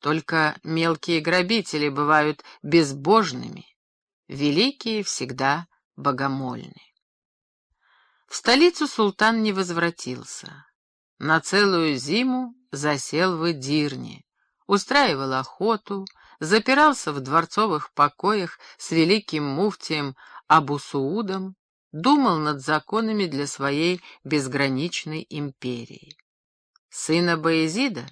Только мелкие грабители бывают безбожными, великие всегда богомольны. В столицу султан не возвратился. На целую зиму засел в Эдирне, устраивал охоту, запирался в дворцовых покоях с великим муфтием Абусуудом, думал над законами для своей безграничной империи. Сына Боязида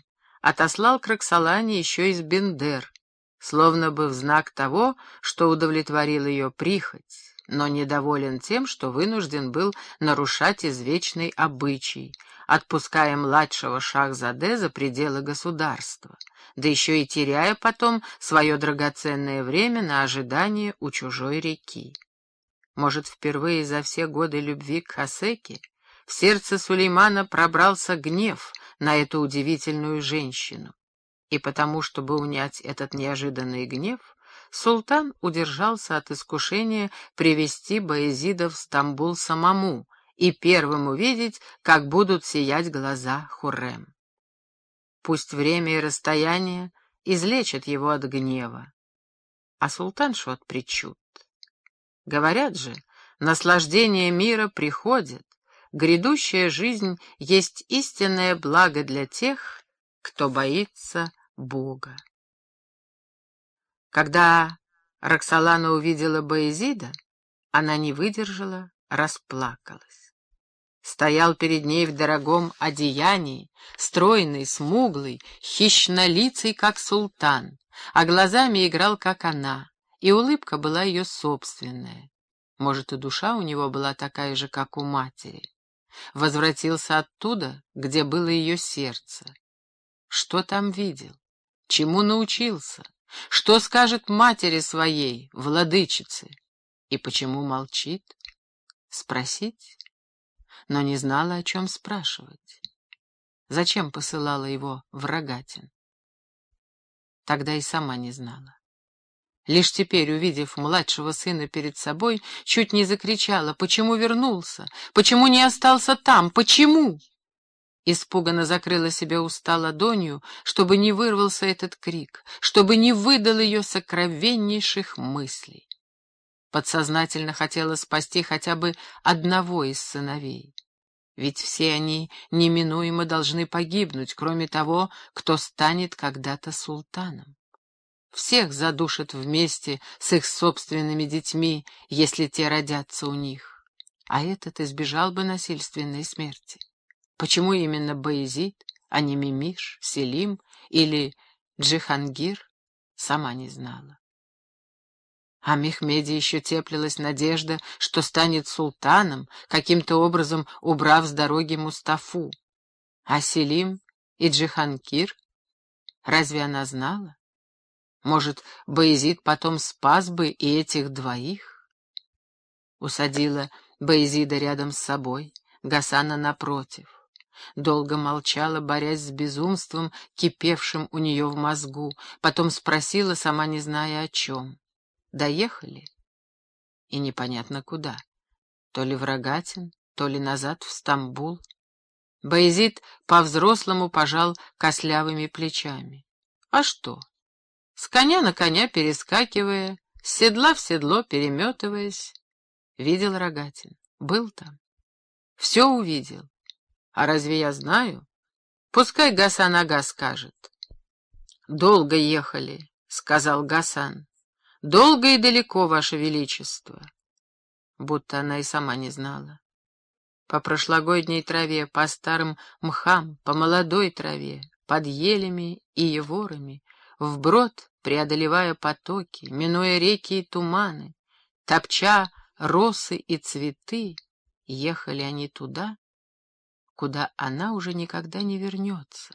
отослал к Роксолане еще из Бендер, словно бы в знак того, что удовлетворил ее прихоть, но недоволен тем, что вынужден был нарушать извечный обычай, отпуская младшего Шахзаде за пределы государства, да еще и теряя потом свое драгоценное время на ожидание у чужой реки. Может, впервые за все годы любви к Хасеке в сердце Сулеймана пробрался гнев на эту удивительную женщину. И потому, чтобы унять этот неожиданный гнев, султан удержался от искушения привести Баязида в Стамбул самому и первым увидеть, как будут сиять глаза Хуррем. Пусть время и расстояние излечат его от гнева, а султан шот причуд. Говорят же, наслаждение мира приходит, грядущая жизнь есть истинное благо для тех, кто боится Бога. Когда Роксолана увидела Боязида, она не выдержала, расплакалась. Стоял перед ней в дорогом одеянии, стройный, смуглый, хищнолицый, как султан, а глазами играл, как она, и улыбка была ее собственная. Может, и душа у него была такая же, как у матери. Возвратился оттуда, где было ее сердце. Что там видел? Чему научился? Что скажет матери своей, владычице? И почему молчит? Спросить? Но не знала, о чем спрашивать. Зачем посылала его в Рогатин? Тогда и сама не знала. Лишь теперь, увидев младшего сына перед собой, чуть не закричала, «Почему вернулся? Почему не остался там? Почему?» Испуганно закрыла себе уста ладонью, чтобы не вырвался этот крик, чтобы не выдал ее сокровеннейших мыслей. Подсознательно хотела спасти хотя бы одного из сыновей. Ведь все они неминуемо должны погибнуть, кроме того, кто станет когда-то султаном. Всех задушат вместе с их собственными детьми, если те родятся у них. А этот избежал бы насильственной смерти. Почему именно Баязид, а не Мимиш, Селим или Джихангир, сама не знала. А Мехмеде еще теплилась надежда, что станет султаном, каким-то образом убрав с дороги Мустафу. А Селим и Джихангир? Разве она знала? Может, Баязид потом спас бы и этих двоих? Усадила Баязида рядом с собой, Гасана напротив. Долго молчала, борясь с безумством, кипевшим у нее в мозгу, потом спросила, сама не зная о чем. Доехали? И непонятно куда. То ли в Рогатин, то ли назад в Стамбул. Боязид по-взрослому пожал кослявыми плечами. А что? С коня на коня перескакивая, с седла в седло переметываясь. Видел Рогатин, был там. Все увидел. А разве я знаю? Пускай Гасан Ага скажет. Долго ехали, сказал Гасан. Долго и далеко, Ваше Величество. Будто она и сама не знала. По прошлогодней траве, по старым мхам, по молодой траве, под елями и еворами, вброд, преодолевая потоки, минуя реки и туманы, топча росы и цветы, ехали они туда, куда она уже никогда не вернется,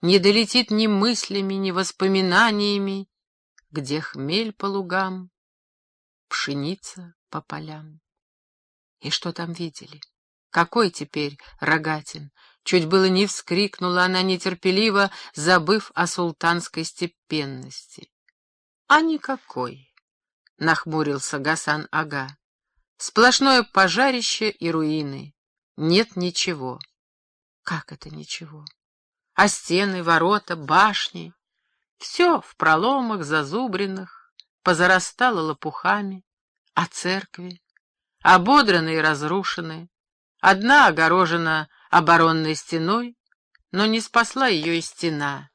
не долетит ни мыслями, ни воспоминаниями, где хмель по лугам, пшеница по полям. И что там видели? Какой теперь Рогатин? Чуть было не вскрикнула она нетерпеливо, забыв о султанской степенности. — А никакой, — нахмурился Гасан Ага. — Сплошное пожарище и руины. Нет ничего. Как это ничего? А стены, ворота, башни? Все в проломах, зазубренных, позарастало лопухами, а церкви, ободраны и разрушены. Одна огорожена оборонной стеной, но не спасла ее и стена.